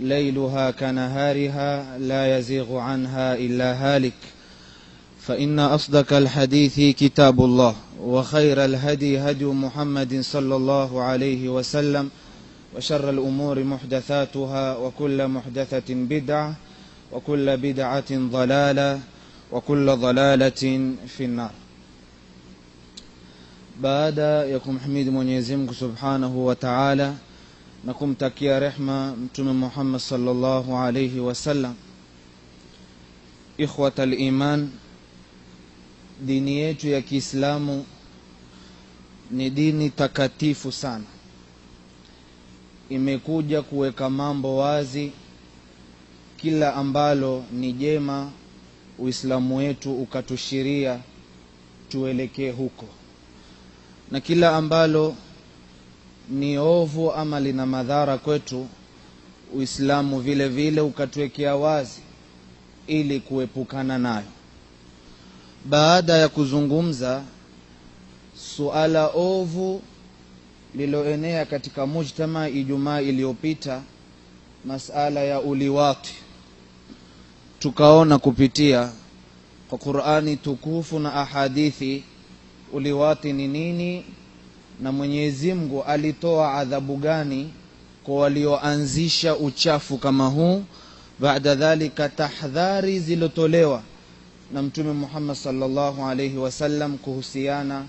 ليلها كنهارها لا يزيغ عنها إلا هالك. فإن أصدق الحديث كتاب الله وخير الهدي هدي محمد صلى الله عليه وسلم وشر الأمور محدثاتها وكل محدثة بدعة وكل بدعة ضلالة وكل ضلالة في النار. baada ya mwenyezi mungu subhanahu wa taala na kumtakia rehma mtume muhammad salllahu alaihi wasallam ikhwata liman dini yetu ya kiislamu ni dini takatifu sana. Imekuja kuweka mambo wazi kila ambalo ni jema uislamu wetu ukatushiria tuelekee huko. Na kila ambalo ni ovu ama lina madhara kwetu uislamu vile vile ukatuwekea wazi ili kuepukana nayo. Baada ya kuzungumza suala ovu liloenea katika mujtama ijumaa iliyopita masala ya uliwati. Tukaona kupitia kwa qurani tukufu na ahadithi uliwati ni nini na mwenyezi mungu alitoa adhabu gani kwa walioanzisha uchafu kama huu? Baada dhalika tahdhari zilotolewa na mtume muhammad salllahu alaihi wasallam kuhusiana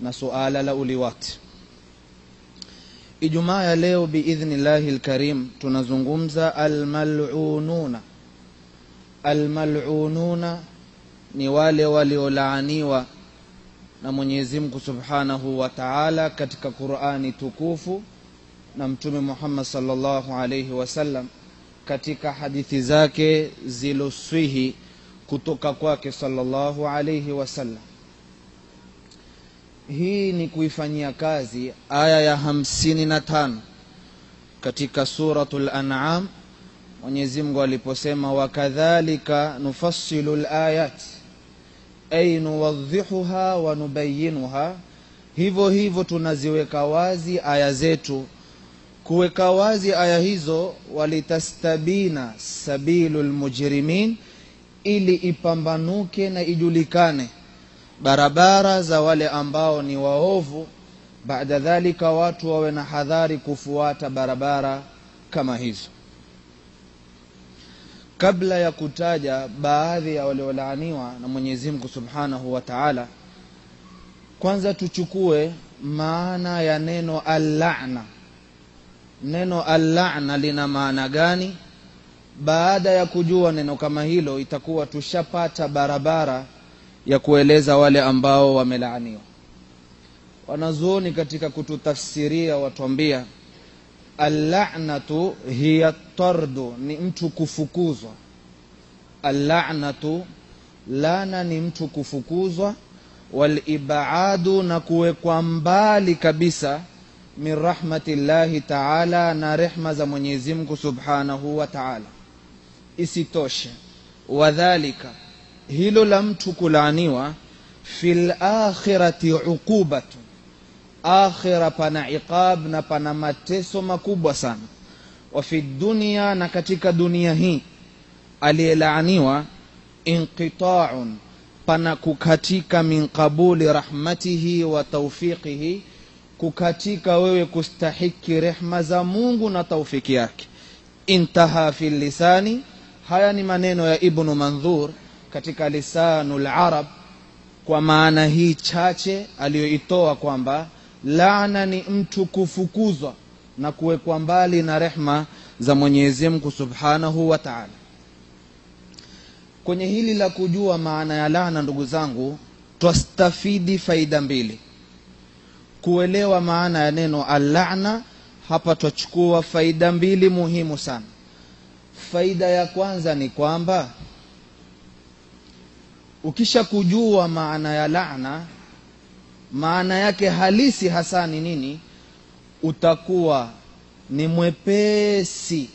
na suala la uliwati. Ijumaa ya leo biidhnillahi lkarim tunazungumza almalununa. Almalununa ni wale waliolaaniwa na mwenyezi mungu subhanahu wa taala katika qurani tukufu na mtume muhammad sallallahu alayhi wasallam katika hadithi zake ziloswihi kutoka kwake sallallahu alayhi wasallam hii ni kuifanyia kazi aya ya hamsini na tano katika Suratul An'am, mwenyezi mungu aliposema wakadhalika nufassilu layati ay nuwadhihuha wa nubayinuha. Hivyo hivyo tunaziweka wazi aya zetu. Kuweka wazi aya hizo walitastabina sabilu lmujrimin ili ipambanuke na ijulikane. Barabara za wale ambao ni waovu baada dhalika watu wawe na hadhari kufuata barabara kama hizo kabla ya kutaja baadhi ya waliolaaniwa na mwenyezi mungu subhanahu wa taala kwanza tuchukue maana ya neno allana. Neno allana lina maana gani? Baada ya kujua neno kama hilo itakuwa tushapata barabara ya kueleza wale ambao wamelaaniwa. Wanazuoni katika kututafsiria watwambia allanatu hiya tardu ni mtu kufukuzwa. Allanatu lana ni mtu kufukuzwa. Walibadu na kuwekwa mbali kabisa min rahmatillahi taala na rehma za mwenyezi mungu subhanahu wa taala. Isitoshe. Wadhalika hilo la mtu kulaaniwa fi lakhirati uqubatu akhira pana iqab na pana mateso makubwa sana. Wa fi dunia na katika dunia hii aliyelaaniwa inqitaun pana kukatika min qabuli rahmatihi wa taufiqihi kukatika wewe kustahiki rehma za mungu na taufiki yake. Intaha fi lisani haya ni maneno ya ibnu mandhur katika lisanu larab kwa maana hii chache aliyoitoa kwamba laana ni mtu kufukuzwa na kuwekwa mbali na rehma za mwenyezi mungu subhanahu wa taala. Kwenye hili la kujua maana ya laana ndugu zangu twastafidi faida mbili. Kuelewa maana ya neno allana hapa twachukua faida mbili muhimu sana. Faida ya kwanza ni kwamba ukisha kujua maana ya laana maana yake halisi hasa ni nini? Utakuwa ni mwepesi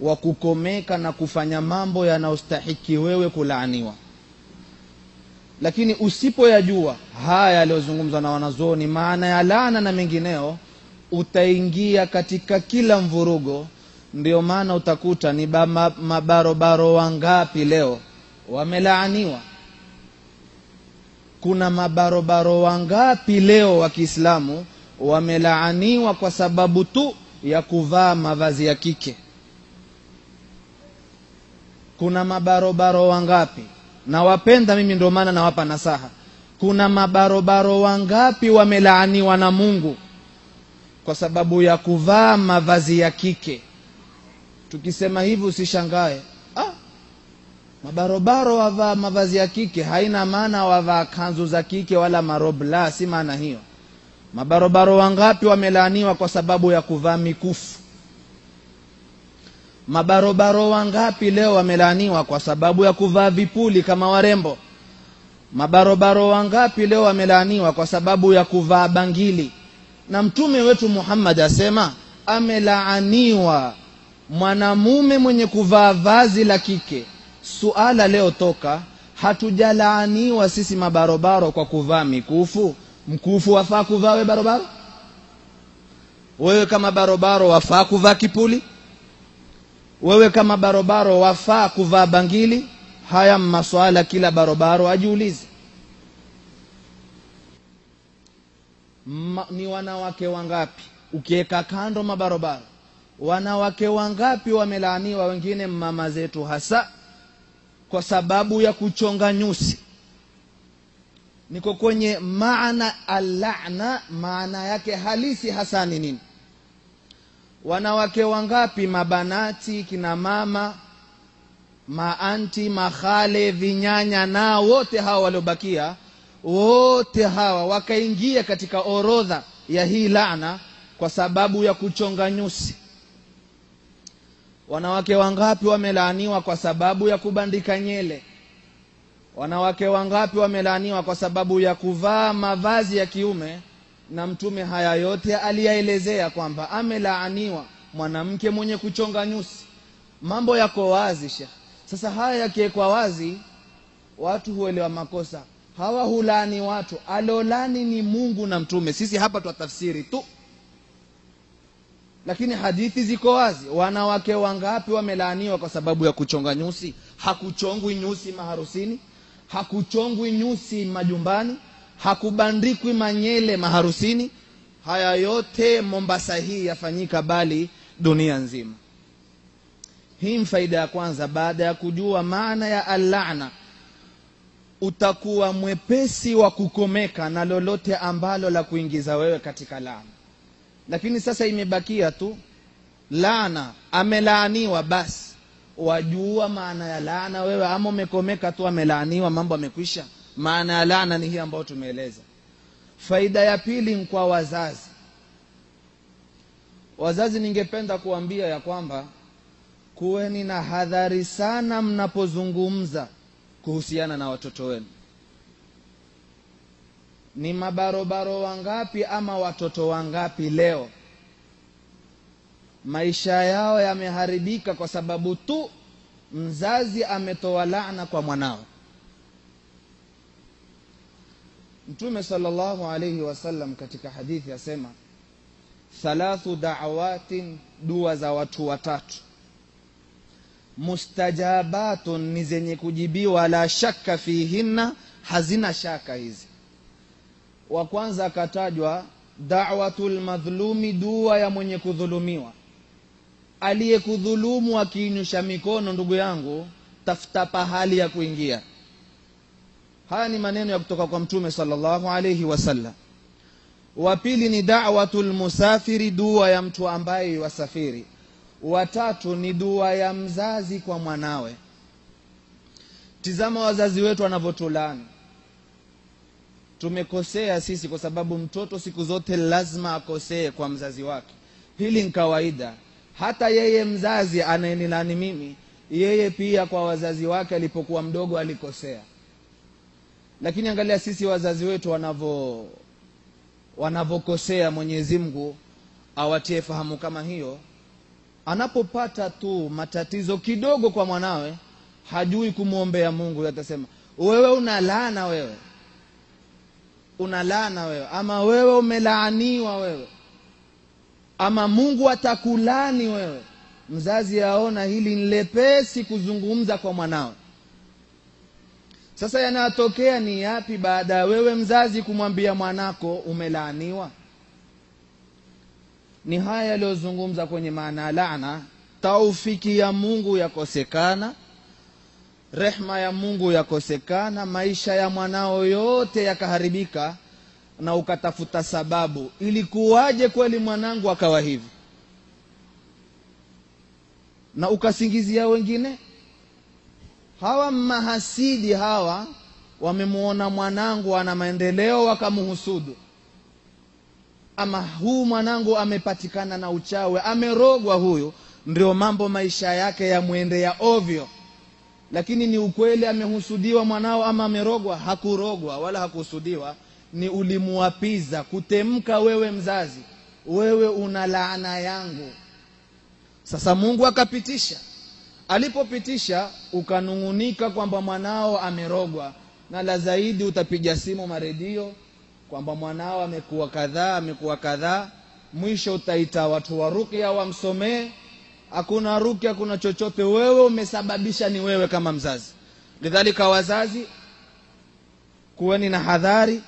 wa kukomeka na kufanya mambo yanayostahiki wewe kulaaniwa. Lakini usipoyajua haya yaliyozungumzwa na wanazuoni maana ya laana na mengineo utaingia katika kila mvurugo. Ndio maana utakuta ni ba- ma- mabarobaro wangapi leo wamelaaniwa kuna mabarobaro wangapi leo wa kiislamu wamelaaniwa kwa sababu tu ya kuvaa mavazi ya kike? Kuna mabarobaro wangapi? Nawapenda mimi ndio maana nawapa nasaha. Kuna mabarobaro wangapi wamelaaniwa na mungu kwa sababu ya kuvaa mavazi ya kike? Tukisema hivi usishangae mabarobaro wavaa mavazi ya kike haina maana wavaa kanzu za kike wala marobla si maana hiyo. Mabarobaro wangapi wamelaaniwa kwa sababu ya kuvaa mikufu? Mabarobaro wangapi leo wamelaaniwa kwa sababu ya kuvaa vipuli kama warembo? Mabarobaro wangapi leo wamelaaniwa kwa sababu ya kuvaa bangili? Na mtume wetu muhammad asema amelaaniwa mwanamume mwenye kuvaa vazi la kike suala leo toka hatujalaaniwa sisi mabarobaro kwa kuvaa mikufu? Mkufu wafaa kuvaa we barobaro? Wewe kama barobaro wafaa kuvaa kipuli? Wewe kama barobaro wafaa kuvaa bangili? Haya maswala kila barobaro ajiulize. Ma, ni wanawake wangapi? Ukiweka kando mabarobaro wanawake wangapi wamelaaniwa? Wengine mama zetu hasa kwa sababu ya kuchonga nyusi. Niko kwenye maana alana maana yake halisi hasa ni nini? Wanawake wangapi mabanati kina mama maanti mahale vinyanya na wote hawa waliobakia wote hawa wakaingia katika orodha ya hii laana kwa sababu ya kuchonga nyusi wanawake wangapi wamelaaniwa kwa sababu ya kubandika nyele? Wanawake wangapi wamelaaniwa kwa sababu ya kuvaa mavazi ya kiume? Na mtume haya yote aliyaelezea kwamba amelaaniwa mwanamke mwenye kuchonga nyusi. Mambo yako wazi shekh sasa haya yakiwekwa wazi watu huelewa makosa. Hawa hulani watu. Alolani ni mungu na mtume. Sisi hapa twatafsiri tu lakini hadithi ziko wazi. Wanawake wangapi wamelaaniwa kwa sababu ya kuchonga nyusi? Hakuchongwi nyusi maharusini hakuchongwi nyusi majumbani hakubandikwi manyele maharusini. Haya yote mombasa hii yafanyika bali dunia nzima. Hii faida ya kwanza. Baada ya kujua maana ya allana utakuwa mwepesi wa kukomeka na lolote ambalo la kuingiza wewe katika laana lakini sasa imebakia tu laana amelaaniwa basi. Wajua maana ya laana wewe ama umekomeka tu amelaaniwa mambo amekwisha maana ya laana ni hii ambayo tumeeleza. Faida ya pili ni kwa wazazi. Wazazi ningependa kuambia ya kwamba kuweni na hadhari sana mnapozungumza kuhusiana na watoto wenu ni mabarobaro wangapi ama watoto wangapi leo? Maisha yao yameharibika kwa sababu tu mzazi ametoa laana kwa mwanao. Mtume salllahu alaihi wasallam katika hadithi asema thalathu dawatin dua za watu watatu. Mustajabatun ni zenye kujibiwa la shaka fihinna hazina shaka hizi wa kwanza akatajwa dawatu lmadhlumi dua ya mwenye kudhulumiwa. Aliyekudhulumu akiinyusha mikono ndugu yangu tafuta pahali ya kuingia. Haya ni maneno ya kutoka kwa mtume salllahu alaihi wasallam wa pili ni dawatu lmusafiri dua ya mtu ambaye wasafiri watatu ni dua ya mzazi kwa mwanawe. Tizama wazazi wetu wanavyotulani tumekosea sisi kwa sababu mtoto siku zote lazima akosee kwa mzazi wake. Hili ni kawaida. Hata yeye mzazi anayenilani mimi yeye pia kwa wazazi wake alipokuwa mdogo alikosea. Lakini angalia sisi wazazi wetu wanavo wanavyokosea mwenyezi mungu awatie fahamu kama hiyo. Anapopata tu matatizo kidogo kwa mwanawe hajui kumwombea mungu atasema wewe una laana wewe una laana wewe ama wewe umelaaniwa wewe ama mungu atakulani wewe. Mzazi aona hili nlepesi kuzungumza kwa mwanawe sasa yanayotokea ni yapi baada ya wewe mzazi kumwambia mwanako umelaaniwa? Ni haya yaliyozungumza kwenye maana ya laana taufiki ya mungu yakosekana rehma ya mungu yakosekana maisha ya mwanao yote yakaharibika na ukatafuta sababu. Ilikuwaje kweli mwanangu akawa hivi? Na ukasingizia wengine? Hawa mahasidi hawa wamemwona mwanangu ana maendeleo wakamhusudu ama huu mwanangu amepatikana na uchawe amerogwa huyu. Ndio mambo maisha yake yamwendea ovyo lakini ni ukweli amehusudiwa mwanao ama amerogwa? Hakurogwa wala hakuhusudiwa. Ni ulimuapiza kutemka wewe mzazi wewe una laana yangu. Sasa mungu akapitisha. Alipopitisha ukanung'unika kwamba mwanao amerogwa na la zaidi utapiga simu maredio kwamba mwanao amekuwa kadhaa amekuwa kadhaa. Mwisho utaita watu wa ruqya wamsomee hakuna ruki hakuna chochote. Wewe umesababisha ni wewe kama mzazi. Lidhalika wazazi kuweni na hadhari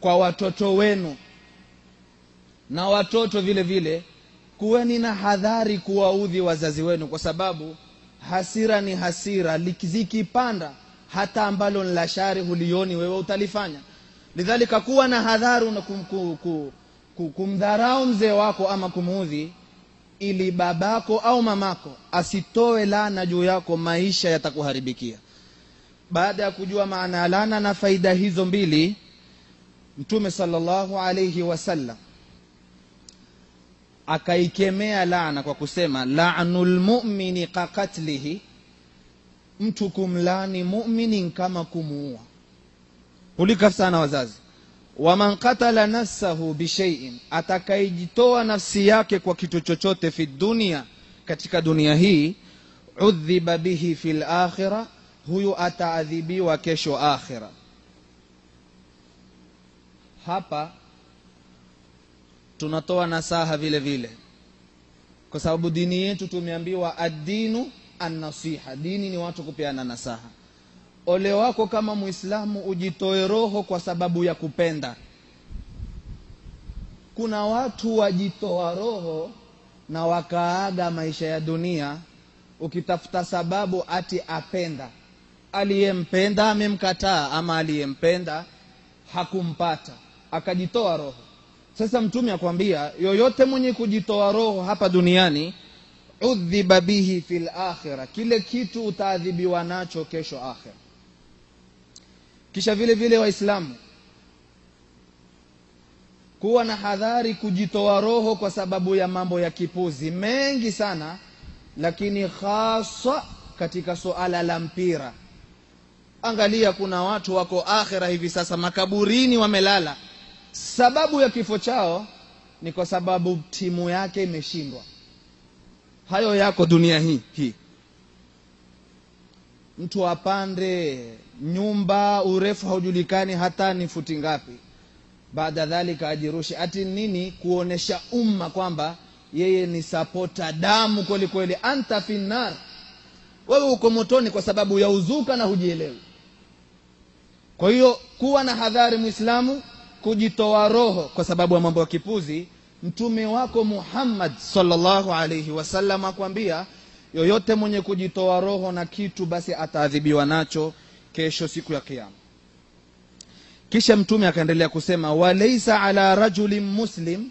kwa watoto wenu. Na watoto vile vile kuweni na hadhari kuwaudhi wazazi wenu kwa sababu hasira ni hasira. Zikipanda hata ambalo la shari hulioni wewe utalifanya. Lidhalika kuwa na hadhari na kum, kum, kum, kum, kumdharau mzee wako ama kumuudhi ili babako au mamako asitoe laana juu yako maisha yatakuharibikia. Baada ya kujua maana ya laana na faida hizo mbili mtume sallallahu alayhi wasallam akaikemea laana kwa kusema lanul mu'mini kakatlihi mtu kumlani mumini kama kumuua. Hulika sana wazazi waman qatala nafsahu bishaiin atakayejitoa nafsi yake kwa kitu chochote fi dunia katika dunia hii udhiba bihi fi lakhira huyu ataadhibiwa kesho akhira. Hapa tunatoa nasaha vile vile kwa sababu dini yetu tumeambiwa addinu annasiha. Dini ni watu kupeana nasaha ole wako kama muislamu ujitoe roho kwa sababu ya kupenda. Kuna watu wajitoa roho na wakaaga maisha ya dunia ukitafuta sababu ati apenda. Aliyempenda amemkataa ama aliyempenda hakumpata akajitoa roho. Sasa mtume akwambia yoyote mwenye kujitoa roho hapa duniani udhiba bihi fil akhira kile kitu utaadhibiwa nacho kesho akhira kisha vile vile waislamu. Kuwa na hadhari kujitoa roho kwa sababu ya mambo ya kipuzi. Mengi sana lakini hasa katika suala la mpira. Angalia kuna watu wako akhira hivi sasa makaburini wamelala. Sababu ya kifo chao ni kwa sababu timu yake imeshindwa. Hayo yako dunia hii hii. Mtu apande nyumba urefu haujulikani hata ni futi ngapi. Baada dhalika ajirushi ati nini? Kuonesha umma kwamba yeye ni sapota damu kweli kweli. Anta finnar. Wewe uko motoni kwa sababu ya uzuka na hujielewi. Kwa hiyo kuwa na hadhari mwislamu kujitoa roho kwa sababu ya mambo ya kipuzi mtume wako muhammad salllahu alaihi wasallam akwambia yoyote mwenye kujitoa roho na kitu basi ataadhibiwa nacho kesho siku ya kiama kisha mtume akaendelea kusema walaisa ala rajulin muslim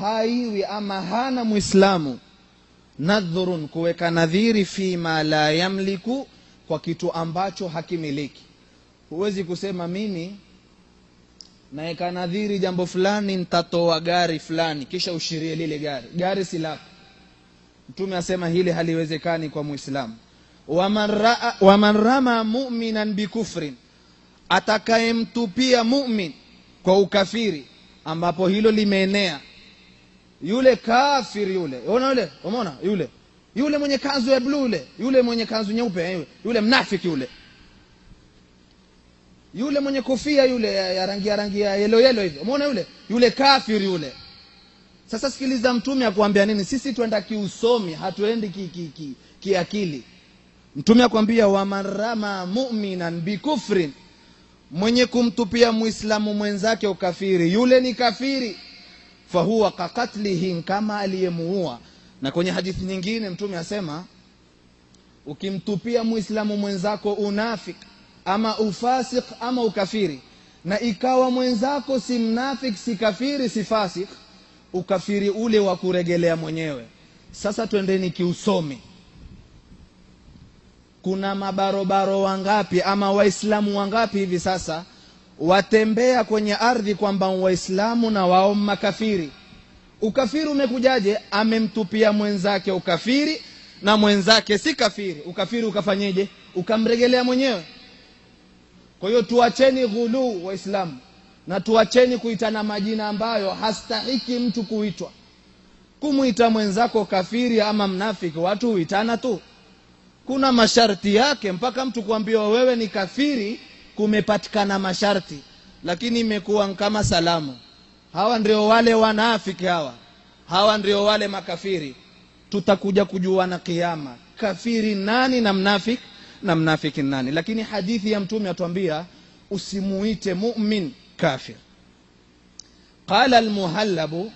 haiwi ama hana mwislamu nadhurun kuweka nadhiri fima la yamliku kwa kitu ambacho hakimiliki. Huwezi kusema mimi naweka nadhiri jambo fulani nitatoa gari fulani kisha ushirie lile gari gari si lako. Mtume asema hili haliwezekani kwa muislamu waman rama muminan bikufrin atakayemtupia mumin kwa ukafiri ambapo hilo limeenea. Yule kafiri yule ona yule? Umeona? Yule. Yule mwenye kanzu ya bluu yule. Yule mwenye kanzu nyeupe yule, yule mnafiki yule. Yule mwenye kofia yule ya, rangi ya rangi ya yelo yelo hivi umeona yule? Yule kafiri yule. Sasa sikiliza mtume akuambia nini? Sisi twenda kiusomi hatuendi kiakili ki, ki, kiakili. Mtume akwambia wamarama muminan bikufrin. Mwenye kumtupia mwislamu mwenzake ukafiri yule ni kafiri. Fahuwa kakatlihi kama aliyemuua. Na kwenye hadithi nyingine mtume asema ukimtupia mwislamu mwenzako unafik ama ufasik ama ukafiri na ikawa mwenzako si mnafik si kafiri si fasik ukafiri ule wa kuregelea mwenyewe. Sasa twendeni kiusomi kuna mabarobaro wangapi ama waislamu wangapi hivi sasa watembea kwenye ardhi kwamba waislamu na wao makafiri? Ukafiri umekujaje? Amemtupia mwenzake ukafiri na mwenzake si kafiri. Ukafiri ukafanyeje? Ukamregelea mwenyewe. Kwa hiyo tuacheni ghuluu waislamu na tuacheni kuitana majina ambayo hastahiki mtu kuitwa. Kumwita mwenzako kafiri ama mnafiki watu huitana tu kuna masharti yake mpaka mtu kuambiwa wewe ni kafiri kumepatikana masharti. Lakini imekuwa kama salamu hawa ndio wale wanafiki hawa. Hawa ndio wale makafiri. Tutakuja kujua na kiama kafiri nani na mnafiki na mnafiki nani? Lakini hadithi ya mtume atuambia usimuite mumin kafir. Qala almuhallabu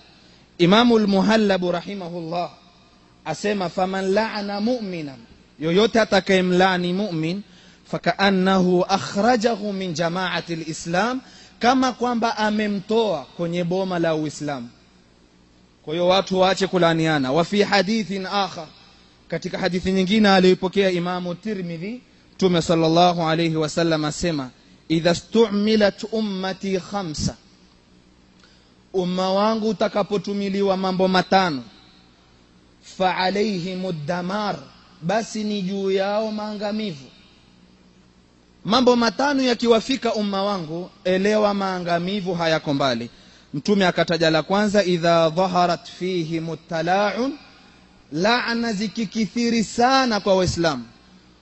imamu almuhallabu rahimahullah asema faman laana muminan yoyote atakayemlani mumin fakaannahu akhrajahu min jamaati lislam kama kwamba amemtoa kwenye boma la uislamu kwa hiyo watu waache kulaniana wa fi hadithin akhar katika hadithi nyingine aliyoipokea imamu tirmidhi mtume sallallahu alayhi wasallam asema idha stumilat ummati khamsa umma wangu utakapotumiliwa mambo matano faalaihim damar basi ni juu yao maangamivu. Mambo matano yakiwafika umma wangu elewa maangamivu hayako mbali. Mtume akataja la kwanza idha dhaharat fihim talaun laana zikikithiri sana kwa waislamu.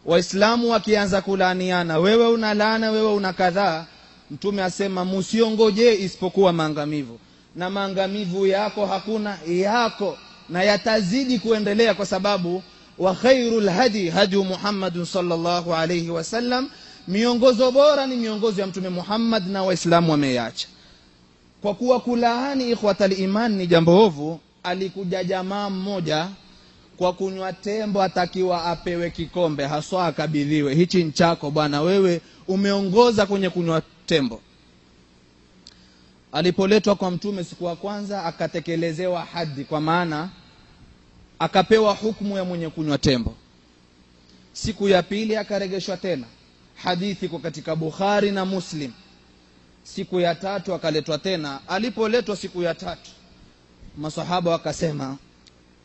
Waislamu wakianza kulaaniana wewe una laana wewe una kadhaa mtume asema musiongojee isipokuwa maangamivu. Na maangamivu yako hakuna yako na yatazidi kuendelea kwa sababu wa khairu lhadi hadi صلى الله alaihi wasallam miongozo bora ni miongozo ya mtume muhammad na waislamu wameacha kwa kuwa kulaani ikhwatal iman ni jambo ovu alikuja jamaa mmoja kwa kunywa tembo atakiwa apewe kikombe haswa akabidhiwe. Hichi nchako bwana wewe umeongoza kwenye kunywa tembo. Alipoletwa kwa mtume siku ya kwanza akatekelezewa hadi kwa maana akapewa hukmu ya mwenye kunywa tembo. Siku ya pili akaregeshwa tena. Hadithi iko katika bukhari na muslim. Siku ya tatu akaletwa tena. Alipoletwa siku ya tatu masahaba wakasema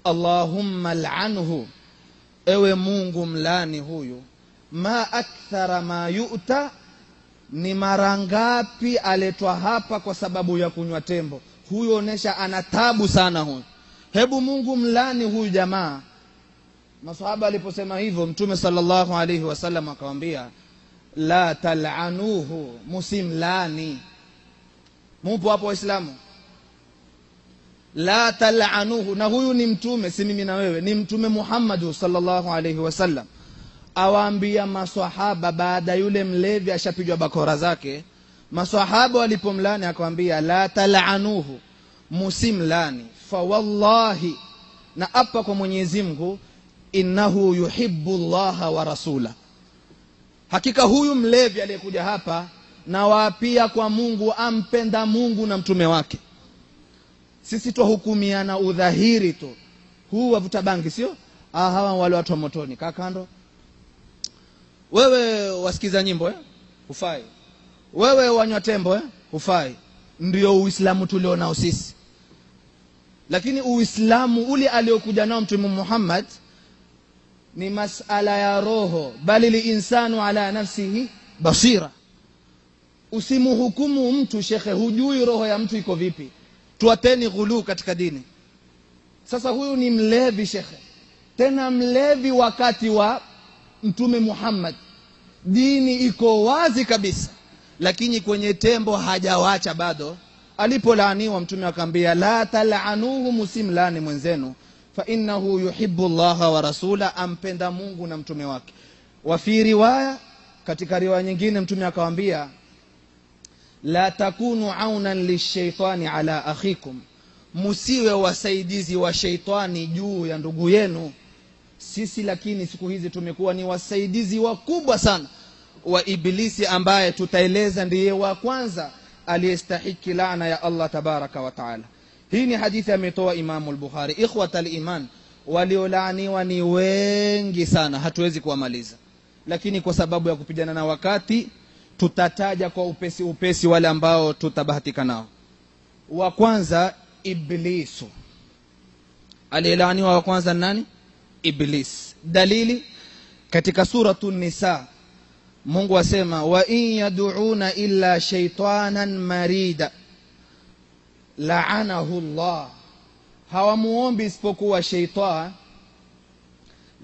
allahumma lanhu ewe mungu mlani huyu ma akthara ma yuta ni mara ngapi aletwa hapa kwa sababu ya kunywa tembo? Huyu onesha ana tabu sana huyu hebu mungu mlani huyu jamaa. Masahaba aliposema hivyo mtume salllahu alaihi wasallam akawambia la talanuhu musimlani. Mupo hapo waislamu? La talanuhu na huyu ni mtume si mimi na wewe ni mtume muhammadu salllahu alaihi wasallam awaambia maswahaba baada yule mlevi ashapijwa bakora zake maswahaba walipomlani akawambia la talanuhu musimlani fawallahi na apa kwa mwenyezi mungu innahu yuhibu llaha wa rasula. Hakika huyu mlevi aliyekuja hapa na waapia kwa mungu ampenda mungu na mtume wake. Sisi twahukumiana udhahiri tu. Huu wavuta bangi sio? Ah, hawa wale watu wa motoni. Kaa kando. Wewe wasikiza nyimbo eh? hufai. Wewe wanywa tembo eh? hufai. Ndio uislamu tulionao sisi lakini uislamu ule aliokuja nao mtume muhammad ni masala ya roho bali linsanu ala nafsihi basira. Usimhukumu mtu shekhe hujui roho ya mtu iko vipi. Tuateni ghuluu katika dini. Sasa huyu ni mlevi shekhe. Tena mlevi wakati wa mtume muhammad. Dini iko wazi kabisa lakini kwenye tembo hajawacha bado alipolaaniwa mtume akaambia la talanuhu musimlani mwenzenu fainahu yuhibu llaha wa rasula ampenda mungu na mtume wake. Wafi riwaya katika riwaya nyingine mtume akawambia la takunu aunan lishaitani ala akhikum musiwe wasaidizi wa sheitani juu ya ndugu yenu. Sisi lakini siku hizi tumekuwa ni wasaidizi wakubwa sana. Wa ibilisi ambaye tutaeleza ndiye wa kwanza aliyestahiki laana ya allah tabaraka wa taala. Hii ni hadithi ametoa imamu lbukhari ikhwata liman waliolaaniwa ni wengi sana hatuwezi kuwamaliza. Lakini kwa sababu ya kupigana na wakati tutataja kwa upesi upesi wale ambao tutabahatika nao. Wa kwanza iblisu. Aliyelaaniwa wa kwanza nani? Iblis. Dalili katika suratu nisa mungu asema wa in yaduuna illa shaytanan marida. Laanahu llah hawamuombi isipokuwa sheitan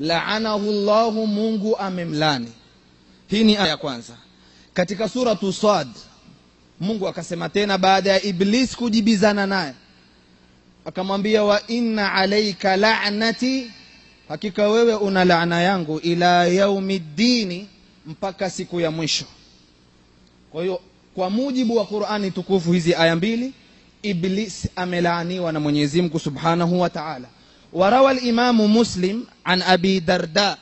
laanahu llahu mungu amemlani. Hii ni aya ya kwanza. Katika suratu sad mungu akasema tena baada ya iblis kujibizana naye. Akamwambia wa inna alaika lanati. Hakika wewe una laana yangu ila yaumi ddini mpaka siku ya mwisho. Kwa hiyo kwa mujibu wa qurani tukufu hizi aya mbili iblis amelaaniwa na mwenyezi mungu subhanahu wa taala. Warawa limamu muslim an abi darda.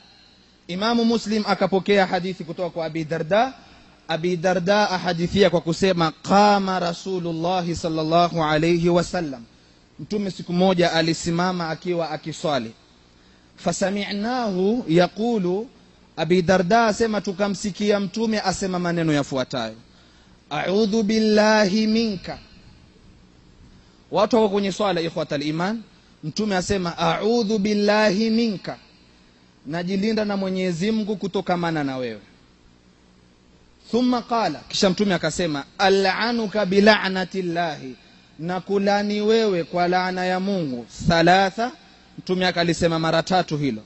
Imamu muslim akapokea hadithi kutoka kwa abi darda. Abi darda ahadithia kwa kusema qama rasulullahi salllahu alaihi wasallam mtume siku moja alisimama akiwa akiswali. Fasaminahu yaqulu abi darda asema tukamsikia mtume asema maneno yafuatayo. Audhu billahi minka. Watu wako kwenye swala ikhwata liman mtume asema audhu billahi minka. Najilinda na mwenyezi mungu kutokamana na wewe. Thumma qala kisha mtume akasema alanuka bilanati llahi na kulani wewe kwa laana ya mungu. Thalatha. Mtume akalisema mara tatu hilo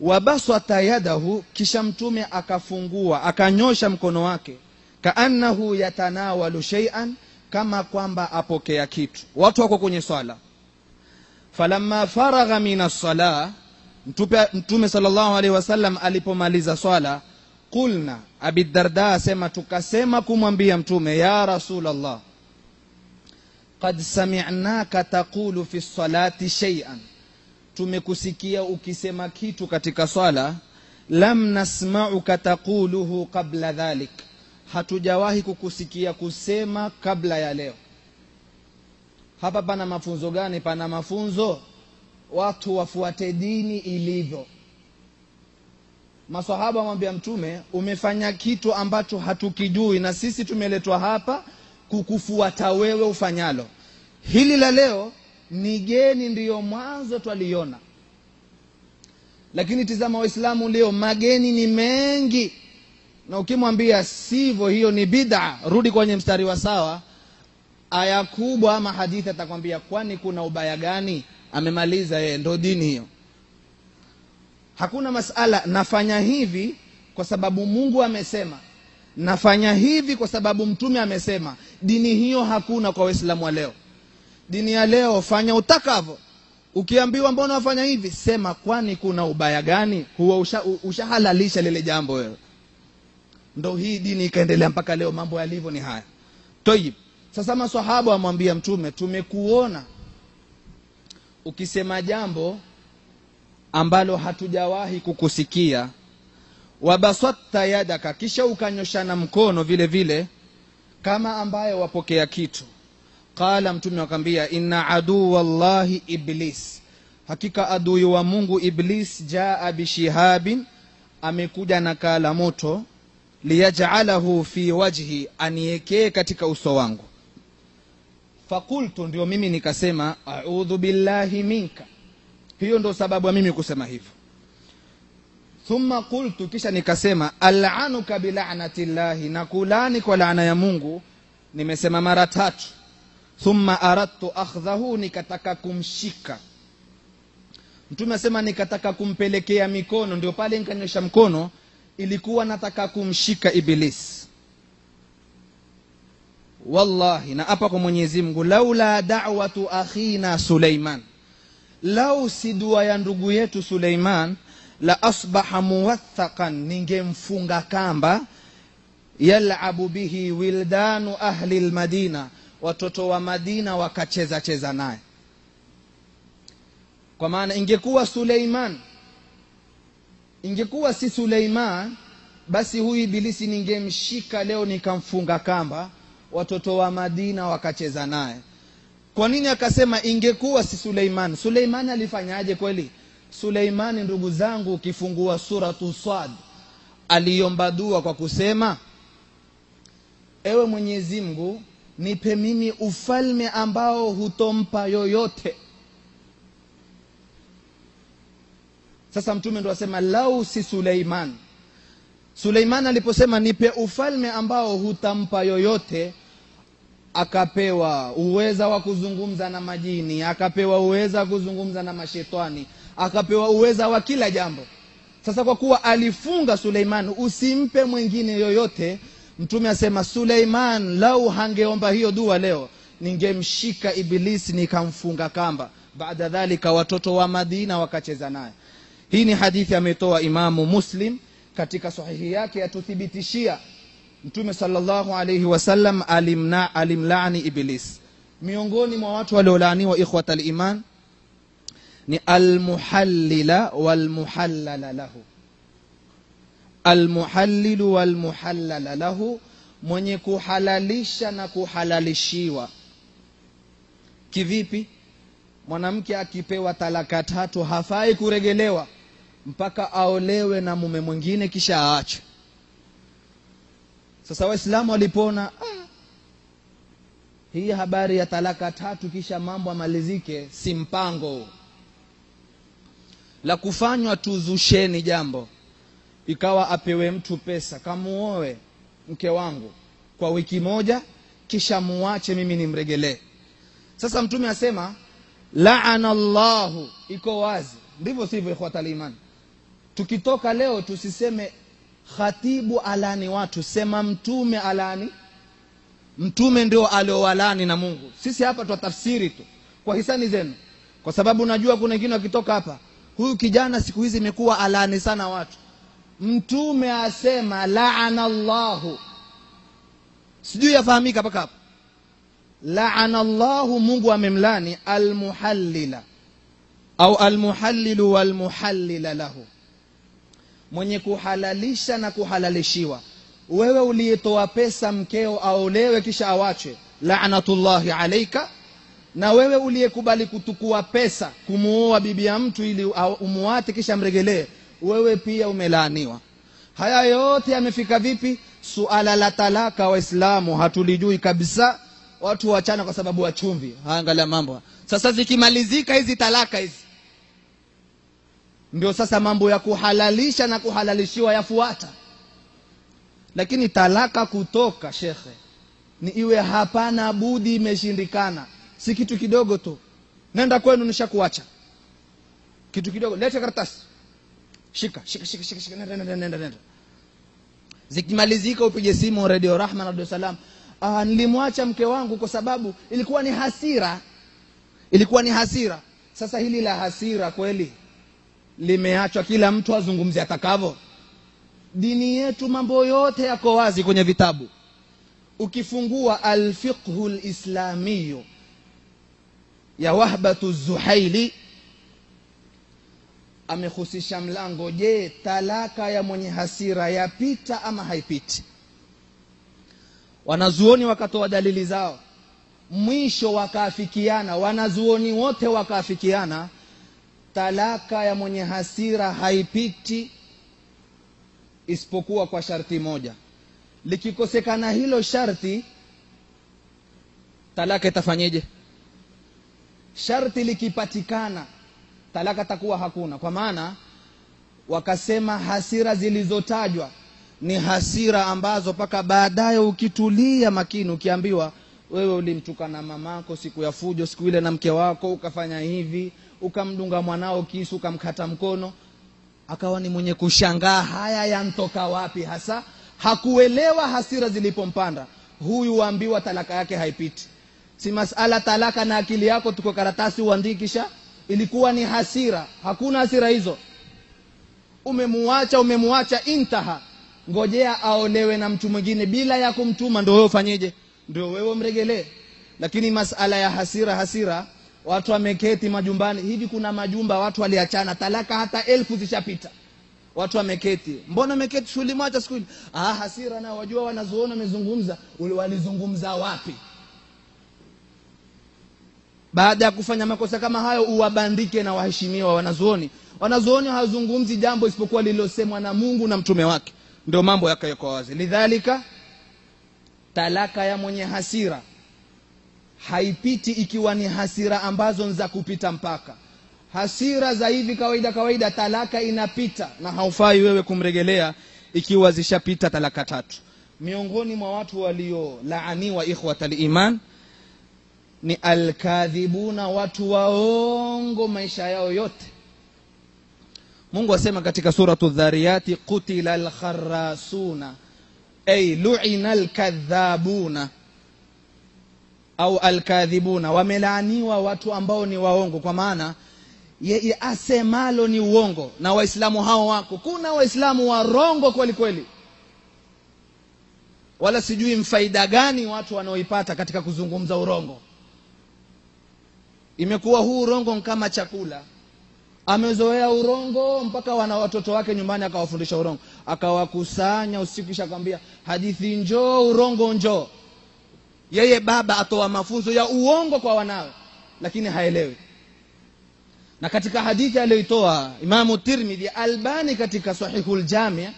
wabasata yadahu kisha mtume akafungua akanyosha mkono wake kaannahu yatanawalu sheian kama kwamba apokea kitu. Watu wako kwenye swala. Falamma faragha min assala mtume, mtume sallallahu alaihi wasallam alipomaliza swala qulna abidarda asema tukasema kumwambia mtume ya rasul llah qad saminaka taqulu fi lsalati sheian tumekusikia ukisema kitu katika swala lam nasmauka taquluhu qabla dhalik. Hatujawahi kukusikia kusema kabla ya leo. Hapa pana mafunzo gani? Pana mafunzo watu wafuate dini ilivyo. Masahaba wamwambia mtume umefanya kitu ambacho hatukijui na sisi tumeletwa hapa kukufuata wewe ufanyalo. Hili la leo ni geni ndiyo mwanzo twaliona. Lakini tizama waislamu leo mageni ni mengi. Na ukimwambia sivyo hiyo ni bid'a. Rudi kwenye mstari wa sawa. Aya kubwa ama hadithi atakwambia kwani kuna ubaya gani? Amemaliza yeye ndo dini hiyo. Hakuna masala nafanya hivi kwa sababu mungu amesema. Nafanya hivi kwa sababu mtume amesema. Dini hiyo hakuna kwa waislamu wa leo dini ya leo fanya utakavyo ukiambiwa mbona wafanya hivi sema kwani kuna ubaya gani? Huwa ushahalalisha usha lile jambo wewe. Ndo hii dini ikaendelea mpaka leo mambo yalivyo ni haya. Toyib sasa maswahaba wamwambia mtume tumekuona ukisema jambo ambalo hatujawahi kukusikia. Wabasatta yadaka kisha ukanyoshana mkono vile vile kama ambaye wapokea kitu qala mtume akamwambia inna aduwa llahi iblis. Hakika adui wa mungu iblis jaa bishihabin amekuja na kala moto liyajalahu fi wajhi aniekee katika uso wangu. Fakultu ndio mimi nikasema audhu billahi minka. Hiyo ndo sababu ya mimi kusema hivyo. Thumma qultu kisha nikasema alanuka bilanati llahi na kulani kwa laana ya mungu nimesema mara tatu thumma aradtu akhdhahu nikataka kumshika. Mtume asema nikataka kumpelekea mikono. Ndio pale nikanyosha mkono ilikuwa nataka kumshika iblis. Wallahi na hapa kwa mwenyezi mungu laula dawatu akhina suleiman. Lau si dua ya ndugu yetu suleiman la asbaha muwathaqan ningemfunga kamba. Yalabu bihi wildanu ahli lmadina watoto wa madina wakacheza cheza naye. Kwa maana ingekuwa suleiman ingekuwa si suleiman basi huyu ibilisi ningemshika leo nikamfunga kamba watoto wa madina wakacheza naye. Kwa nini akasema ingekuwa si suleiman? Suleiman alifanyaje kweli? Suleimani ndugu zangu ukifungua suratu Swad aliomba dua kwa kusema ewe mwenyezi mungu nipe mimi ufalme ambao hutompa yoyote. Sasa mtume ndo asema lau si suleiman. Suleiman aliposema nipe ufalme ambao hutampa yoyote akapewa uweza wa kuzungumza na majini akapewa uweza wa kuzungumza na mashetani akapewa uweza wa kila jambo. Sasa kwa kuwa alifunga suleiman usimpe mwingine yoyote mtume asema suleiman lau hangeomba hiyo dua leo ningemshika ibilisi nikamfunga kamba. Baada dhalika watoto wa madina wakacheza naye. Hii ni hadithi ametoa imamu muslim katika sahihi yake yatuthibitishia mtume sallallahu alayhi wasallam alimna alimlani iblis miongoni mwa watu waliolaaniwa ikhwata liman ni almuhallila walmuhallala lahu almuhallilu walmuhallala lahu mwenye kuhalalisha na kuhalalishiwa. Kivipi? Mwanamke akipewa talaka tatu hafai kuregelewa mpaka aolewe na mume mwingine kisha aache. Sasa waislamu walipoona ah, hii habari ya talaka tatu kisha mambo amalizike si mpango. La kufanywa tuzusheni jambo ikawa apewe mtu pesa kamuoe mke wangu kwa wiki moja kisha muache mimi nimregelee. Sasa mtume asema laana llahu iko wazi. Ndivyo sivyo ikhwataliman tukitoka leo tusiseme khatibu alani watu sema mtume alani. Mtume ndio aliowalani na mungu. Sisi hapa twatafsiri tu kwa hisani zenu. Kwa sababu najua kuna wengine wakitoka hapa huyu kijana siku hizi imekuwa alani sana watu mtume asema laana llahu sijui yafahamika mpaka hapo. Laana llahu mungu amemlani almuhallila. Au almuhallilu walmuhallila lahu. Mwenye kuhalalisha na kuhalalishiwa. Wewe uliyetoa pesa mkeo aolewe kisha awachwe. Laanatullahi alaika na wewe uliyekubali kutukua pesa kumuoa bibi ya mtu ili umuate kisha mregelee wewe pia umelaaniwa. Haya yote yamefika vipi? Suala la talaka waislamu hatulijui kabisa. Watu wachana kwa sababu wa chumvi. Angalia mambo. Sasa zikimalizika hizi talaka hizi ndio sasa mambo ya kuhalalisha na kuhalalishiwa yafuata. Lakini talaka kutoka shekhe ni iwe hapana budi imeshindikana. Si kitu kidogo tu. Nenda kwenu nishakuacha. Kitu kidogo. Lete karatasi shika shika shika shika, shika. Nenda, nenda, nenda, nenda. zikimalizika upige simu radio rahma na radio salam ah, nilimwacha mke wangu kwa sababu ilikuwa ni hasira ilikuwa ni hasira sasa hili la hasira kweli limeachwa kila mtu azungumze atakavyo dini yetu mambo yote yako wazi kwenye vitabu ukifungua alfiqhu lislamiyu ya wahbatu zuhaili amehusisha mlango. Je talaka ya mwenye hasira yapita ama haipiti? Wanazuoni wakatoa dalili zao. Mwisho wakaafikiana wanazuoni wote wakaafikiana talaka ya mwenye hasira haipiti isipokuwa kwa sharti moja. Likikosekana hilo sharti talaka itafanyije sharti likipatikana talaka takuwa hakuna. Kwa maana wakasema hasira zilizotajwa ni hasira ambazo mpaka baadaye ukitulia makini ukiambiwa wewe ulimtukana mamako siku ya fujo siku ile na mke wako ukafanya hivi ukamdunga mwanao kisu ukamkata mkono. Akawa ni mwenye kushangaa haya yantoka wapi hasa? Hakuelewa hasira zilipompanda. Huyu waambiwa talaka yake haipiti. Si masala talaka na akili yako tuko karatasi uandikisha ilikuwa ni hasira. Hakuna hasira hizo. Umemuacha umemuacha intaha. Ngojea aolewe na mtu mwingine bila ya kumtuma. Ndio wewe ufanyeje? Ndio wewe mregelee lakini masala ya hasira hasira watu wameketi majumbani. Hivi kuna majumba watu waliachana. Talaka hata elfu zishapita. Watu wameketi. Mbona umeketi shughuli moja siku ah hasira na wajua wanazuona wamezungumza. Walizungumza wapi baada ya kufanya makosa kama hayo uwabandike na waheshimiwa wanazuoni. Wanazuoni hawazungumzi jambo isipokuwa lililosemwa na mungu na mtume wake. Ndio mambo yakawekwa wazi. Lidhalika talaka ya mwenye hasira haipiti ikiwa ni hasira ambazo ni za kupita mpaka. Hasira za hivi kawaida kawaida talaka inapita na haufai wewe kumregelea ikiwa zishapita talaka tatu. Miongoni mwa watu waliolaaniwa ikhwata liman ni alkadhibuna watu waongo maisha yao yote. Mungu asema katika suratu dhariyati qutila alkharasuna ay luina alkadhabuna au alkadhibuna wamelaaniwa watu ambao ni waongo kwa maana yeye asemalo ni uongo na waislamu hao wako. Kuna waislamu warongo kweli kweli. Wala sijui mfaida gani watu wanaoipata katika kuzungumza urongo imekuwa huu urongo kama chakula. Amezoea urongo mpaka wana watoto wake nyumbani akawafundisha urongo. Akawakusanya usiku kisha akamwambia hadithi njoo urongo njoo. Yeye baba atoa mafunzo ya uongo kwa wanawe lakini haelewi. Na katika hadithi aliyoitoa imamu tirmidhi albani katika sahihu ljamia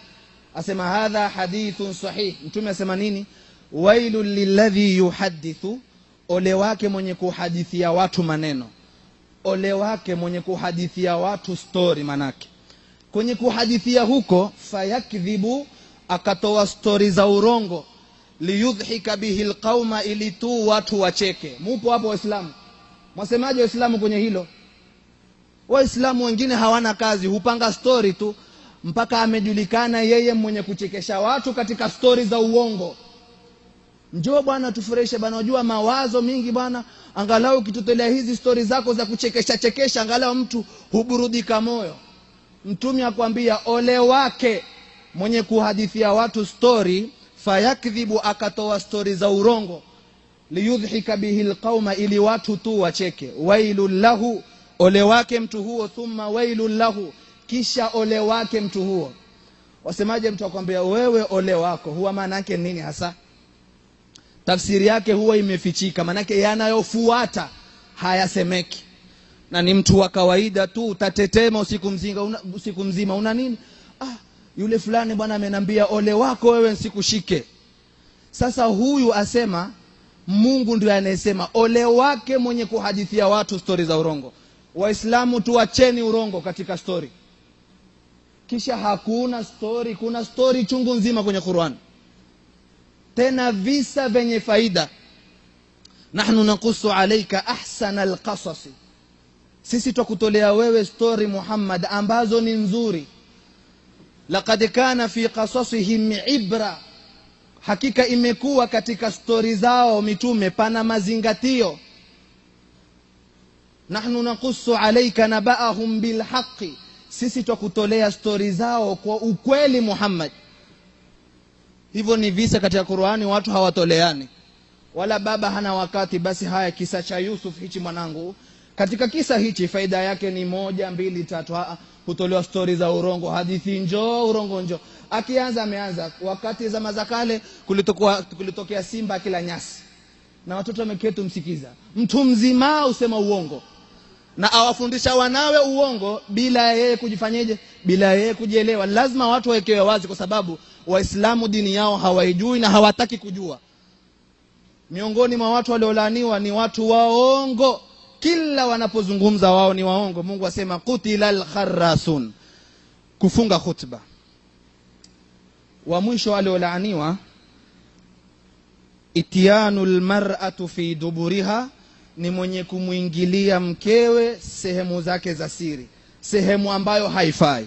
asema hadha hadithun sahih. Mtume asema nini? Wailun liladhi yuhadithu ole wake mwenye kuhadithia watu maneno. Ole wake mwenye kuhadithia watu stori manake. Kwenye kuhadithia huko fayakdhibu akatoa stori za urongo. Liyudhika bihi lqauma ili tu watu wacheke. Mupo hapo waislamu? Mwasemaje waislamu kwenye hilo? Waislamu wengine hawana kazi hupanga stori tu. Mpaka amejulikana yeye mwenye kuchekesha watu katika stori za uongo njoo bwana tufurahishe bwana. Unajua mawazo mingi bwana. Angalau ukitutolea hizi stori zako za kuchekesha chekesha angalau mtu huburudika moyo. Mtume akwambia ole wake mwenye kuhadithia watu stori fayakdhibu akatoa stori za urongo. Liyudhika bihi lqauma ili watu tu wacheke. Wailun lahu ole wake mtu huo. Thumma wailun lahu kisha ole wake mtu huo. Wasemaje mtu akwambia wewe ole wako. Huwa maana yake nini hasa tafsiri yake huwa imefichika maanake yanayofuata hayasemeki. Na ni mtu wa kawaida tu utatetema usiku mzima una, usiku mzima una nini? Ah, yule fulani bwana amenambia ole wako wewe nsikushike sasa huyu asema mungu ndio anayesema ole wake mwenye kuhadithia watu stori za urongo. Waislamu tuacheni urongo katika stori kisha hakuna stori kuna stori chungu nzima kwenye qurani tena visa vyenye faida. Nahnu nakusu alaika ahsana alqasasi. Sisi twakutolea wewe stori muhammad ambazo ni nzuri. Laqad kana fi qasasihim ibra. Hakika imekuwa katika stori zao mitume pana mazingatio. Nahnu nakusu alaika nabaahum bilhaqi. Sisi twakutolea stori zao kwa ukweli muhammad hivyo ni visa katika qurani watu hawatoleani. Wala baba hana wakati basi haya kisa cha yusuf hichi mwanangu. Katika kisa hichi faida yake ni moja mbili tatu hutolewa stori za urongo. Hadithi njoo urongo njoo. Akianza ameanza. Wakati zama za kale kulitokea simba kila nyasi. Na watoto wameketi msikiza. Mtu mzima usema uongo. Na awafundisha wanawe uongo bila yeye kujifanyeje bila yeye kujielewa. Lazima watu wawekewe wazi kwa sababu waislamu dini yao hawaijui na hawataki kujua. Miongoni mwa watu waliolaaniwa ni watu waongo. Kila wanapozungumza wao ni waongo. Mungu asema kutila lkharasun kufunga khutba. Wa mwisho waliolaaniwa ityanu lmaratu fi duburiha ni mwenye kumwingilia mkewe sehemu zake za siri sehemu ambayo haifai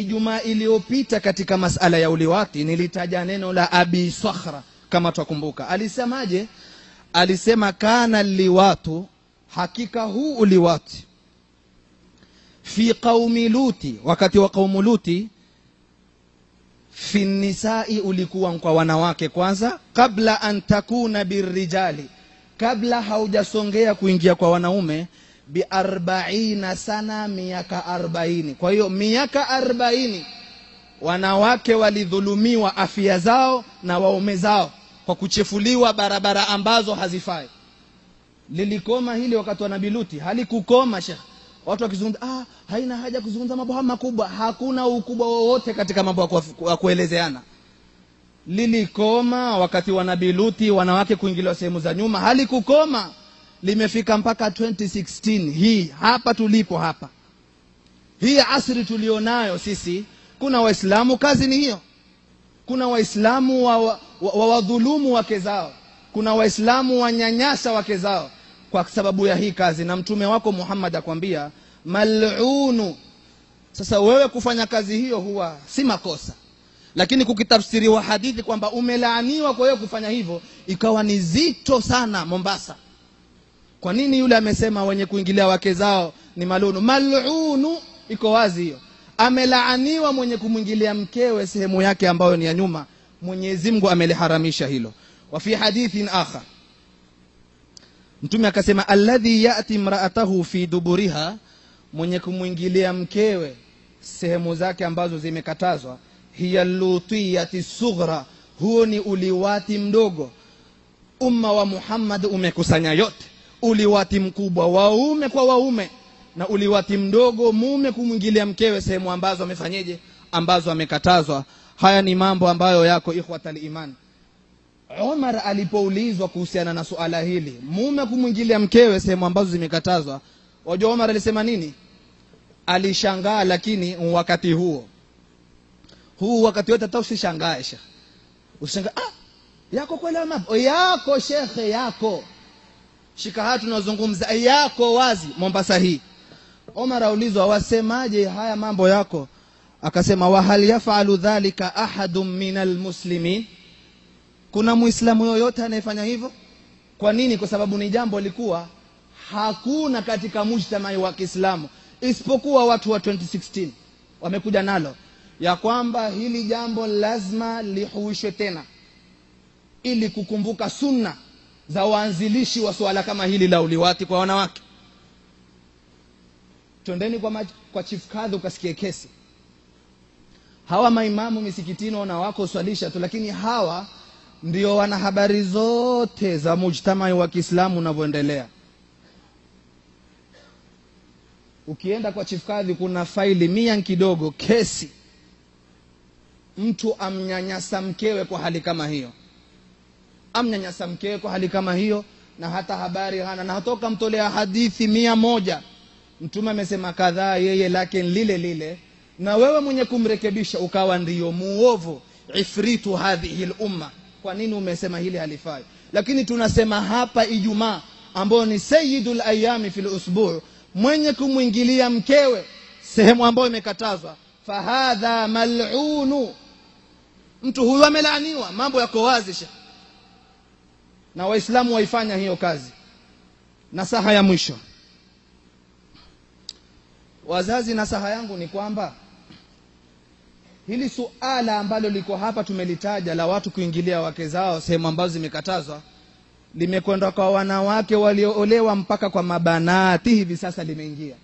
ijumaa iliyopita katika masala ya uliwati nilitaja neno la abi sakhra kama twakumbuka. Alisemaje? Alisema kana liwatu hakika huu uliwati. Fi qaumi luti wakati wa qaumu luti fi nisai ulikuwa kwa wanawake kwanza kabla an takuna birrijali kabla haujasongea kuingia kwa wanaume biarbaina sana miaka arbaini kwa hiyo miaka arbaini wanawake walidhulumiwa afya zao na waume zao kwa kuchefuliwa barabara ambazo hazifai. Lilikoma hili wakati wa nabii luti? Halikukoma shekh watu wakizungumza ah, haina haja kuzungumza mambo haya makubwa. Hakuna ukubwa wowote katika mambo ya kuelezeana. Lilikoma wakati wa nabii luti wanawake kuingiliwa sehemu za nyuma. Halikukoma limefika mpaka 2016 hii hapa tulipo hapa. Hii asri tulionayo sisi kuna waislamu kazi ni hiyo. Kuna waislamu wawadhulumu wa, wa, wa wake zao. Kuna waislamu wanyanyasa wake zao. Kwa sababu ya hii kazi na mtume wako muhammad akwambia malunu. Sasa wewe kufanya kazi hiyo huwa si makosa. Lakini kukitafsiriwa hadithi kwamba umelaaniwa kwa wewe kufanya hivyo ikawa ni zito sana mombasa kwa nini yule amesema wenye kuingilia wake zao ni malunu? Malunu iko wazi hiyo. Amelaaniwa mwenye kumwingilia mkewe sehemu yake ambayo ni ya nyuma. Mwenyezi mungu ameliharamisha hilo. Wa fi hadithin akhar. Mtume akasema alladhi yati mraatahu fi duburiha mwenye kumwingilia mkewe sehemu zake ambazo zimekatazwa. Hiya lutiyati sughra huo ni uliwati mdogo. Umma wa muhammad umekusanya yote uliwati mkubwa waume kwa waume na uliwati mdogo mume kumwingilia mkewe sehemu ambazo amefanyeje ambazo amekatazwa. Haya ni mambo ambayo yako ikhwatal iman. Umar alipoulizwa kuhusiana na suala hili mume kumwingilia mkewe sehemu ambazo zimekatazwa wajua umar alisema nini? Alishangaa lakini wakati huo huu wakati wote hata usishangae shekhe usishangae ah yako kweli yako shekhe yako shika haya tunazungumza. Yako wazi mombasa hii. Omar aulizwa wasemaje haya mambo yako? Akasema wahal yafalu dhalika ahadun min almuslimin? Kuna muislamu yoyote anayefanya hivyo? Kwa nini? Kwa sababu ni jambo likuwa hakuna katika mujtamai wa kiislamu isipokuwa watu wa 2016 wamekuja nalo ya kwamba hili jambo lazima lihuishwe tena ili kukumbuka sunna za waanzilishi wa swala kama hili la uliwati kwa wanawake. Twendeni kwa, kwa chief kadhi ukasikie kesi. Hawa maimamu misikitini wanawako wako swalisha tu lakini hawa ndio wana habari zote za mujtamai wa kiislamu unavyoendelea. Ukienda kwa chief kadhi kuna faili mia kidogo kesi. Mtu amnyanyasa mkewe kwa hali kama hiyo amnyanyasa mkeko hali kama hiyo na hata habari hana. Na hatoka mtolea hadithi mia moja. Mtume amesema kadhaa yeye lake lile lile. Na wewe mwenye kumrekebisha ukawa ndiyo muovu. Ifritu hadhihi lumma. Kwa nini umesema hili halifai? Lakini tunasema hapa ijumaa ambayo ni sayidu layami fi lusbuu mwenye kumwingilia mkewe sehemu ambayo imekatazwa. Fahadha malunu. Mtu huyu amelaaniwa mambo yako wazi shekh na waislamu waifanya hiyo kazi. Nasaha ya mwisho. Wazazi nasaha yangu ni kwamba hili suala ambalo liko hapa tumelitaja la watu kuingilia wake zao sehemu ambazo zimekatazwa limekwenda kwa wanawake walioolewa mpaka kwa mabanati hivi sasa limeingia.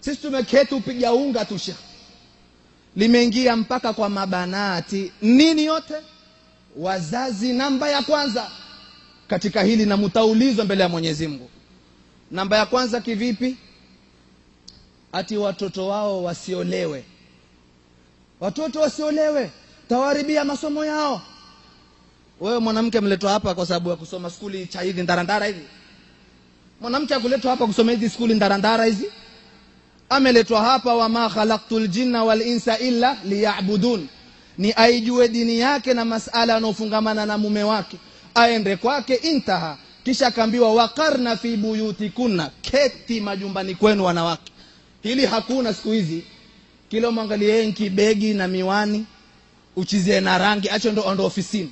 Sisi tumeketi upiga unga tu shekh limeingia mpaka kwa mabanati. Nini yote? Wazazi namba ya kwanza katika hili na mtaulizwa mbele ya mwenyezi mungu. Namba ya kwanza kivipi? Ati watoto wao wasiolewe. Watoto wasiolewe. Tawaribia masomo yao. Wewe mwanamke mletwa hapa kwa sababu ya kusoma skuli cha hivi ndarandara hivi mwanamke akuletwa hapa kusoma hizi skuli ndarandara hizi? Ameletwa hapa wama khalaqtul jinna wal insa illa liya'budun. Ni aijue dini yake na masala yanayofungamana na mume wake aende kwake intaha. Kisha akaambiwa waqarna fi buyutikunna. Keti majumbani kwenu wanawake. Hili hakuna siku hizi. Kila mwangalie begi na miwani uchizie na rangi acho ndo, ndo ofisini.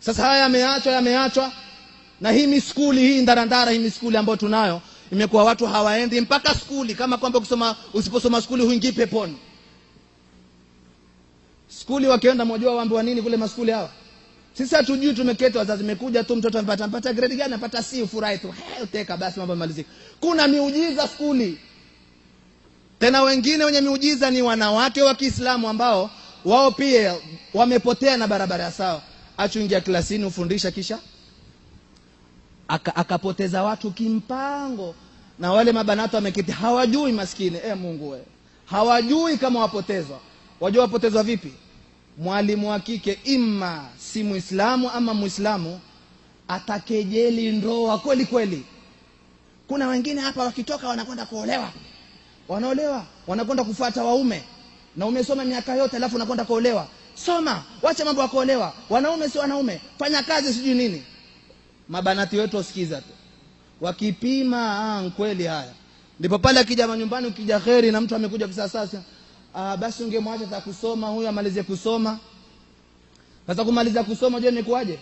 Sasa haya yameachwa yameachwa. Na hii miskuli hii ndarandara hii miskuli ambayo tunayo imekuwa watu hawaendi mpaka skuli. Kama kwamba kusoma usiposoma skuli huingii peponi. Skuli wakienda mwajua waambiwa nini kule maskuli hawa sisi hatujui tumeketi wazazi mekuja tu mtoto amepata mpata grade gani apata si ufurahi tu. Uteka basi mambo yamalizika. Kuna miujiza skuli. Tena wengine wenye miujiza ni wanawake wa Kiislamu ambao wao pia wamepotea na barabara ya sawa achuingia klasini ufundisha kisha aka, akapoteza watu kimpango. Na wale mabanato wameketi hawajui maskini. E Mungu we hawajui kama wapotezwa. Wajua wapotezwa vipi mwalimu wa kike imma si muislamu ama muislamu atakejeli ndoa kweli kweli. Kuna wengine hapa wakitoka wanakwenda kuolewa. Wanaolewa wanakwenda kufuata waume. Na umesoma miaka yote alafu unakwenda kuolewa. Soma wacha mambo ya kuolewa. Wanaume si wanaume. Fanya kazi sijui nini. Mabanati wetu wasikiza tu. Wakipima ah, kweli haya. Ndipo pale akija manyumbani ukija kheri na mtu amekuja kisasasa ah, basi ungemwacha ta kusoma huyu amalize kusoma. Sasa kumaliza kusoma je imekuwaje?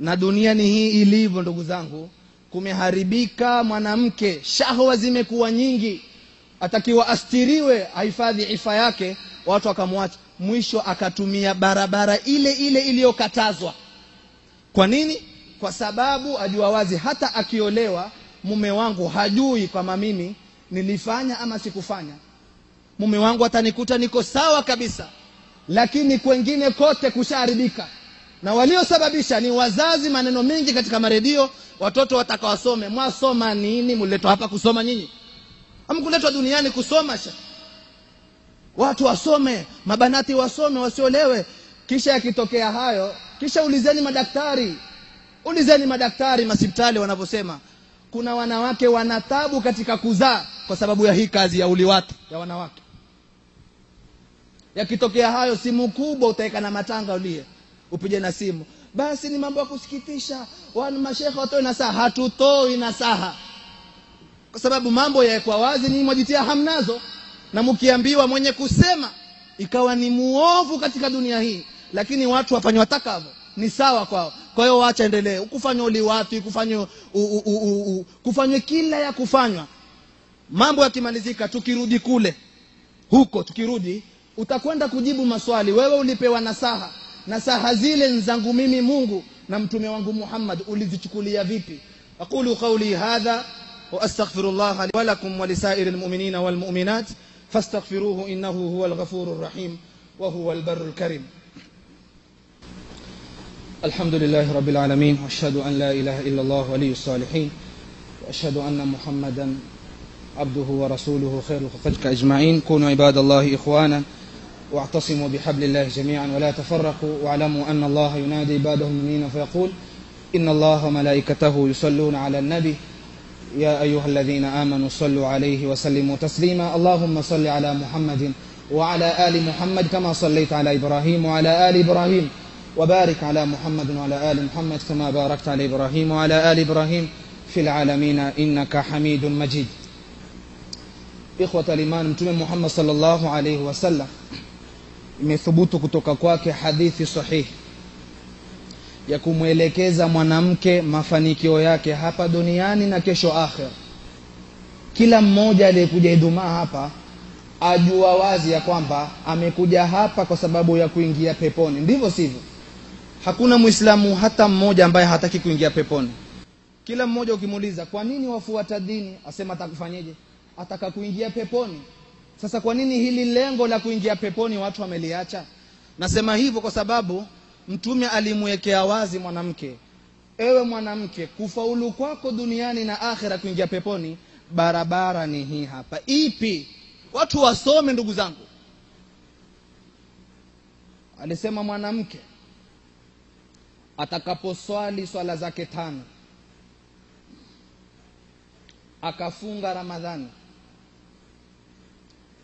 Na dunia ni hii ilivyo ndugu zangu. Kumeharibika mwanamke shahwa zimekuwa nyingi. Atakiwa astiriwe ahifadhi ifa yake. Watu akamwacha mwisho akatumia barabara ile ile iliyokatazwa. Kwa nini? Kwa sababu ajua wazi. Hata akiolewa mume wangu hajui kwama mimi nilifanya ama sikufanya mume wangu atanikuta niko sawa kabisa. Lakini kwengine kote kushaharibika. Na waliosababisha ni wazazi maneno mengi katika maredio watoto watakawasome. Mwasoma nini? Mletwa hapa kusoma nyinyi? Amkuletwa duniani kusoma sha? Watu wasome mabanati wasome wasiolewe. Kisha yakitokea hayo kisha ulizeni madaktari. Ulizeni madaktari masipitali wanavyosema. Kuna wanawake wanatabu katika kuzaa kwa sababu ya hii kazi ya uliwatu ya wanawake yakitokea hayo simu kubwa utaweka na matanga ulie upige na simu. Basi ni mambo ya kusikitisha. Wana mashekhe watoe nasaha. Hatutoi nasaha. Kwa sababu mambo yawekwa wazi ni mwajitia hamnazo na mkiambiwa mwenye kusema ikawa ni muovu katika dunia hii lakini watu wafanye watakavyo ni sawa kwao. Kwa hiyo waacha endelee. Kufanywa uliwatu kufanywa kufanywe kila ya kufanywa. Mambo yakimalizika tukirudi kule huko tukirudi utakwenda kujibu maswali. Wewe ulipewa nasaha. Nasaha zile nzangu mimi Mungu na mtume wangu Muhammad. Ulizichukulia vipi? Aqulu qawli hadha واستغفر الله لي ولكم ولسائر المؤمنين والمؤمنات فاستغفروه انه هو الغفور الرحيم وهو البر الكريم الحمد لله رب العالمين واشهد ان لا اله الا الله ولي الصالحين واشهد ان محمدا عبده ورسوله خير الخلق اجمعين كونوا عباد الله اخوانا واعتصموا بحبل الله جميعا ولا تفرقوا واعلموا أن الله ينادي عباده المؤمنين فيقول إن الله وملائكته يصلون على النبي. يا أيها الذين آمنوا صلوا عليه وسلموا تسليما. اللهم صل على محمد وعلى آل محمد كما صليت على إبراهيم وعلى آل إبراهيم. وبارك على محمد وعلى آل محمد كما باركت على إبراهيم وعلى آل إبراهيم في العالمين. إنك حميد مجيد. إخوة الإيمان محمد صلى الله عليه وسلم. Imethubutu kutoka kwake hadithi sahihi ya kumwelekeza mwanamke mafanikio yake hapa duniani na kesho akhir kila mmoja aliyekuja ijumaa hapa ajua wazi ya kwamba amekuja hapa kwa sababu ya kuingia peponi. Ndivyo sivyo? Hakuna mwislamu hata mmoja ambaye hataki kuingia peponi. Kila mmoja ukimuuliza kwa nini wafuata dini? Asema atakufanyeje ataka kuingia peponi sasa kwa nini hili lengo la kuingia peponi watu wameliacha? Nasema hivyo kwa sababu mtume alimwekea wazi mwanamke. Ewe mwanamke kufaulu kwako duniani na akhira kuingia peponi barabara ni hii hapa. Ipi? Watu wasome ndugu zangu. Alisema mwanamke atakaposwali swala zake tano akafunga ramadhani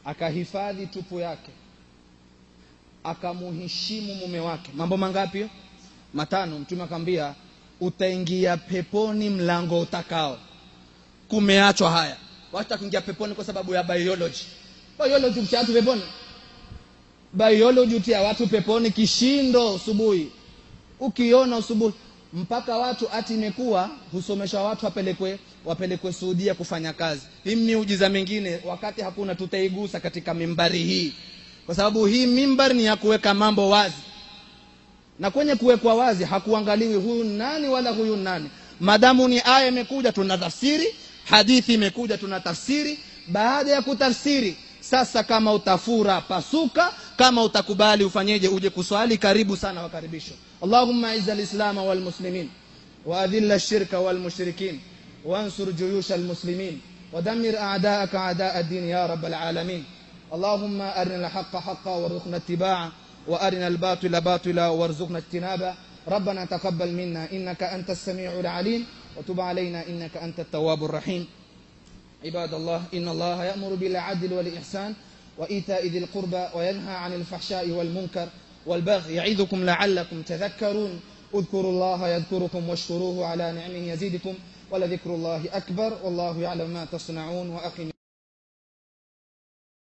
akahifadhi tupu yake. Akamuheshimu mume wake. Mambo mangapi? Matano. Mtume akamwambia utaingia peponi mlango utakao. Kumeachwa haya. Wacha kuingia peponi kwa sababu ya biology. Biology utia watu peponi? Biology utia watu peponi kishindo asubuhi. Ukiona usubuhi mpaka watu ati imekuwa husomesha watu wapelekwe wapelekwe Saudia kufanya kazi. Hii miujiza mingine wakati hakuna tutaigusa katika mimbari hii, kwa sababu hii mimbari ni ya kuweka mambo wazi, na kwenye kuwekwa wazi hakuangaliwi huyu nani wala huyu nani. Madamu ni aya imekuja, tuna tafsiri, hadithi imekuja, tuna tafsiri. Baada ya kutafsiri sasa, kama utafura pasuka, kama utakubali ufanyeje, uje kuswali, karibu sana, wakaribishwa. Aiza alislama walmuslimin wa adhilla shirka walmushrikin وانصر جيوش المسلمين ودمر أعداءك أعداء الدين يا رب العالمين. اللهم أرنا الحق حقا وارزقنا اتباعه وأرنا الباطل باطلا وارزقنا اجتنابه. ربنا تقبل منا إنك أنت السميع العليم وتب علينا إنك أنت التواب الرحيم. عباد الله إن الله يأمر بالعدل والإحسان وإيتاء ذي القربى وينهى عن الفحشاء والمنكر والبغي يعظكم لعلكم تذكرون. اذكروا الله يذكركم واشكروه على نعمه يزيدكم ولذكر الله أكبر والله يعلم ما تصنعون وأقم